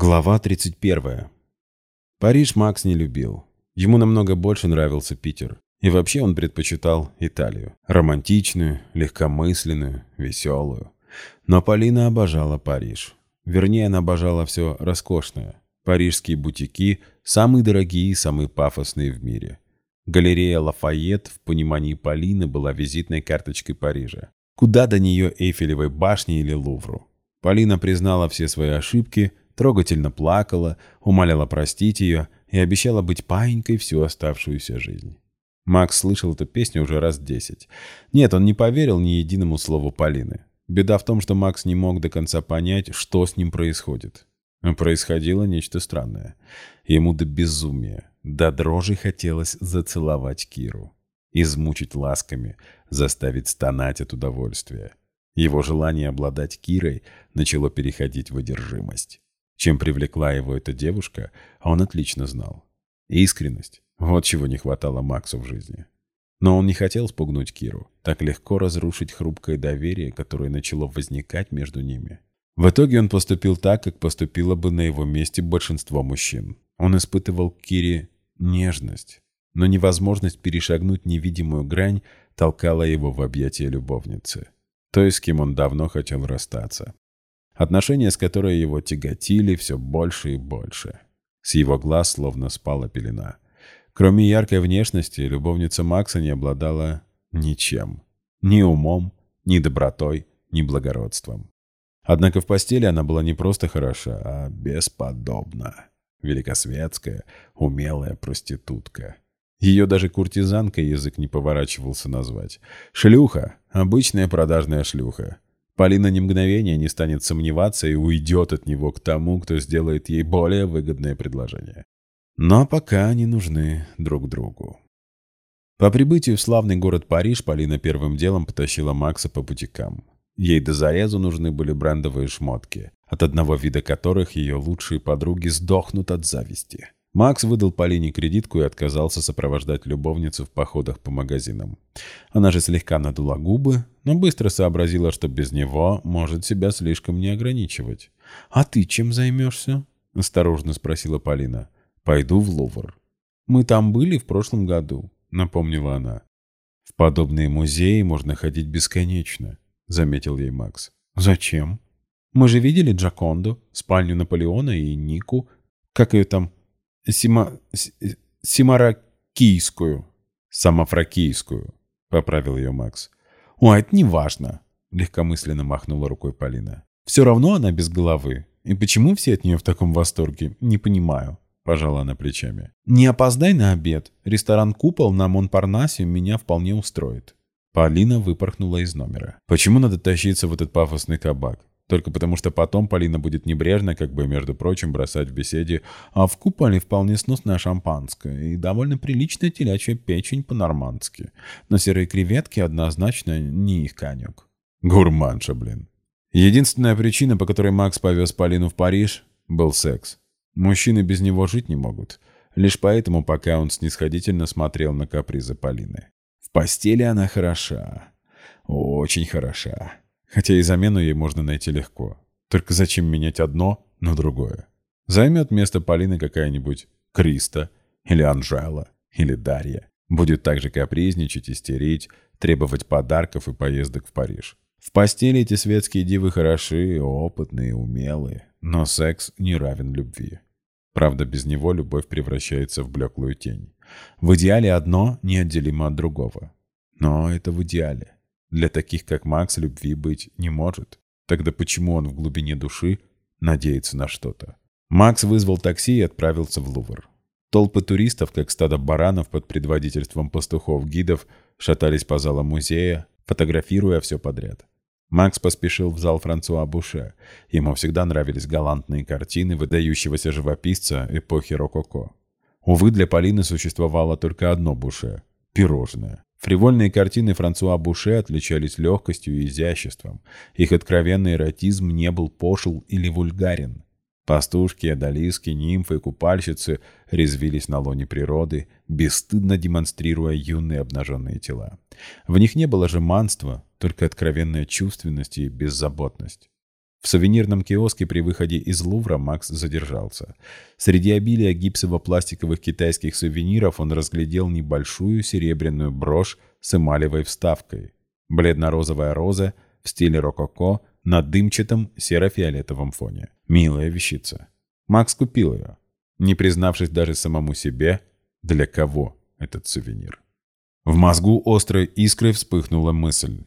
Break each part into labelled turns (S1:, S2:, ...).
S1: Глава 31. Париж Макс не любил. Ему намного больше нравился Питер. И вообще он предпочитал Италию. Романтичную, легкомысленную, веселую. Но Полина обожала Париж. Вернее, она обожала все роскошное. Парижские бутики – самые дорогие и самые пафосные в мире. Галерея Лафайет в понимании Полины была визитной карточкой Парижа. Куда до нее Эйфелевой башни или Лувру? Полина признала все свои ошибки – трогательно плакала, умоляла простить ее и обещала быть паинькой всю оставшуюся жизнь. Макс слышал эту песню уже раз десять. Нет, он не поверил ни единому слову Полины. Беда в том, что Макс не мог до конца понять, что с ним происходит. Происходило нечто странное. Ему до безумия, до дрожи хотелось зацеловать Киру. Измучить ласками, заставить стонать от удовольствия. Его желание обладать Кирой начало переходить в одержимость. Чем привлекла его эта девушка, он отлично знал. Искренность. Вот чего не хватало Максу в жизни. Но он не хотел спугнуть Киру, так легко разрушить хрупкое доверие, которое начало возникать между ними. В итоге он поступил так, как поступило бы на его месте большинство мужчин. Он испытывал к Кире нежность, но невозможность перешагнуть невидимую грань толкала его в объятия любовницы, той, с кем он давно хотел расстаться. Отношения, с которой его тяготили все больше и больше. С его глаз словно спала пелена. Кроме яркой внешности, любовница Макса не обладала ничем. Ни умом, ни добротой, ни благородством. Однако в постели она была не просто хороша, а бесподобна. Великосветская, умелая проститутка. Ее даже куртизанкой язык не поворачивался назвать. Шлюха, обычная продажная шлюха. Полина ни мгновения не станет сомневаться и уйдет от него к тому, кто сделает ей более выгодное предложение. Но пока они нужны друг другу. По прибытию в славный город Париж Полина первым делом потащила Макса по бутикам. Ей до зарезу нужны были брендовые шмотки, от одного вида которых ее лучшие подруги сдохнут от зависти. Макс выдал Полине кредитку и отказался сопровождать любовницу в походах по магазинам. Она же слегка надула губы, но быстро сообразила, что без него может себя слишком не ограничивать. «А ты чем займешься?» – осторожно спросила Полина. «Пойду в Лувр». «Мы там были в прошлом году», – напомнила она. «В подобные музеи можно ходить бесконечно», – заметил ей Макс. «Зачем? Мы же видели Джаконду, спальню Наполеона и Нику. Как ее там Сима... Симаракийскую. Самофракийскую, поправил ее Макс. О, это не важно, легкомысленно махнула рукой Полина. Все равно она без головы. И почему все от нее в таком восторге, не понимаю. Пожала она плечами. «Не опоздай на обед. Ресторан «Купол» на Монпарнасе меня вполне устроит». Полина выпорхнула из номера. «Почему надо тащиться в этот пафосный кабак? Только потому, что потом Полина будет небрежно, как бы, между прочим, бросать в беседе, а в куполе вполне сносное шампанское и довольно приличная телячья печень по-нормандски. Но серые креветки однозначно не их конек. Гурманша, блин. Единственная причина, по которой Макс повез Полину в Париж, был секс. Мужчины без него жить не могут. Лишь поэтому, пока он снисходительно смотрел на капризы Полины. В постели она хороша. Очень хороша. Хотя и замену ей можно найти легко. Только зачем менять одно на другое? Займет место Полины какая-нибудь Криста, или Анжела, или Дарья. Будет также капризничать, истерить, требовать подарков и поездок в Париж. В постели эти светские дивы хороши, опытные, умелые, но секс не равен любви. Правда, без него любовь превращается в блеклую тень. В идеале одно неотделимо от другого. Но это в идеале. Для таких, как Макс, любви быть не может. Тогда почему он в глубине души надеется на что-то? Макс вызвал такси и отправился в Лувр. Толпы туристов, как стадо баранов под предводительством пастухов-гидов, шатались по залам музея, фотографируя все подряд. Макс поспешил в зал Франсуа Буше. Ему всегда нравились галантные картины выдающегося живописца эпохи рококо. Увы, для Полины существовало только одно Буше – пирожное. Фривольные картины Франсуа Буше отличались легкостью и изяществом. Их откровенный эротизм не был пошел или вульгарен. Пастушки, одолиски, нимфы и купальщицы резвились на лоне природы, бесстыдно демонстрируя юные обнаженные тела. В них не было жеманства, только откровенная чувственность и беззаботность. В сувенирном киоске при выходе из Лувра Макс задержался. Среди обилия гипсово-пластиковых китайских сувениров он разглядел небольшую серебряную брошь с эмалевой вставкой. Бледно-розовая роза в стиле рококо на дымчатом серо-фиолетовом фоне. Милая вещица. Макс купил ее, не признавшись даже самому себе, для кого этот сувенир. В мозгу острой искрой вспыхнула мысль.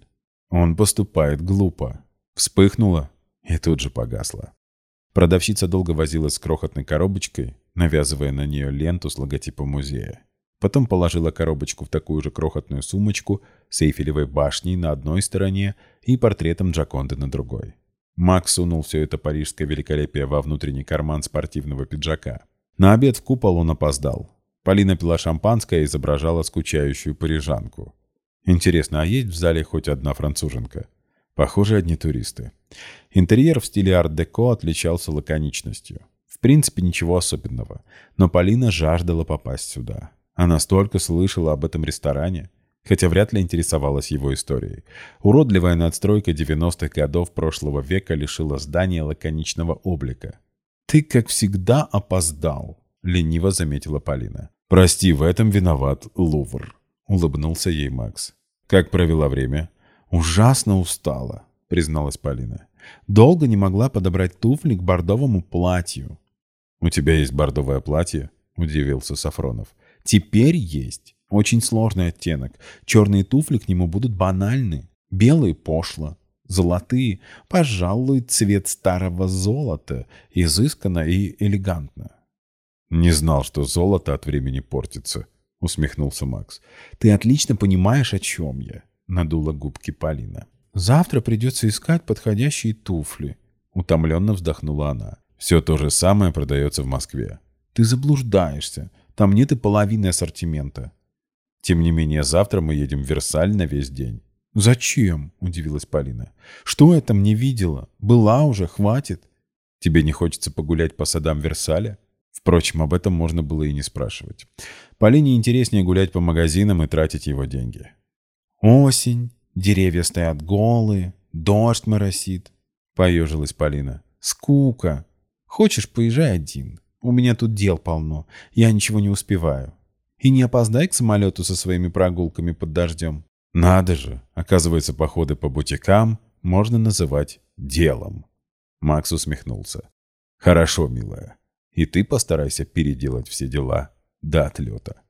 S1: Он поступает глупо. Вспыхнула и тут же погасла. Продавщица долго возилась с крохотной коробочкой, навязывая на нее ленту с логотипом музея. Потом положила коробочку в такую же крохотную сумочку с Эйфелевой башней на одной стороне и портретом Джаконды на другой. Макс сунул все это парижское великолепие во внутренний карман спортивного пиджака. На обед в купол он опоздал. Полина пила шампанское и изображала скучающую парижанку. Интересно, а есть в зале хоть одна француженка? Похоже, одни туристы. Интерьер в стиле арт-деко отличался лаконичностью. В принципе, ничего особенного. Но Полина жаждала попасть сюда. Она столько слышала об этом ресторане, хотя вряд ли интересовалась его историей. Уродливая надстройка 90-х годов прошлого века лишила здания лаконичного облика. «Ты, как всегда, опоздал», — лениво заметила Полина. «Прости, в этом виноват Лувр», — улыбнулся ей Макс. «Как провела время?» «Ужасно устала», — призналась Полина. «Долго не могла подобрать туфли к бордовому платью». «У тебя есть бордовое платье?» — удивился Сафронов. Теперь есть. Очень сложный оттенок. Черные туфли к нему будут банальны. Белые пошло. Золотые, пожалуй, цвет старого золота. Изысканно и элегантно. «Не знал, что золото от времени портится», — усмехнулся Макс. «Ты отлично понимаешь, о чем я», — надула губки Полина. «Завтра придется искать подходящие туфли», — утомленно вздохнула она. «Все то же самое продается в Москве». «Ты заблуждаешься. Там нет и половины ассортимента. Тем не менее, завтра мы едем в Версаль на весь день. «Зачем?» – удивилась Полина. «Что я там не видела? Была уже, хватит. Тебе не хочется погулять по садам Версаля?» Впрочем, об этом можно было и не спрашивать. Полине интереснее гулять по магазинам и тратить его деньги. «Осень, деревья стоят голые, дождь моросит», — поежилась Полина. «Скука. Хочешь, поезжай один. У меня тут дел полно. Я ничего не успеваю. И не опоздай к самолету со своими прогулками под дождем. Надо же. Оказывается, походы по бутикам можно называть делом. Макс усмехнулся. Хорошо, милая. И ты постарайся переделать все дела до отлета.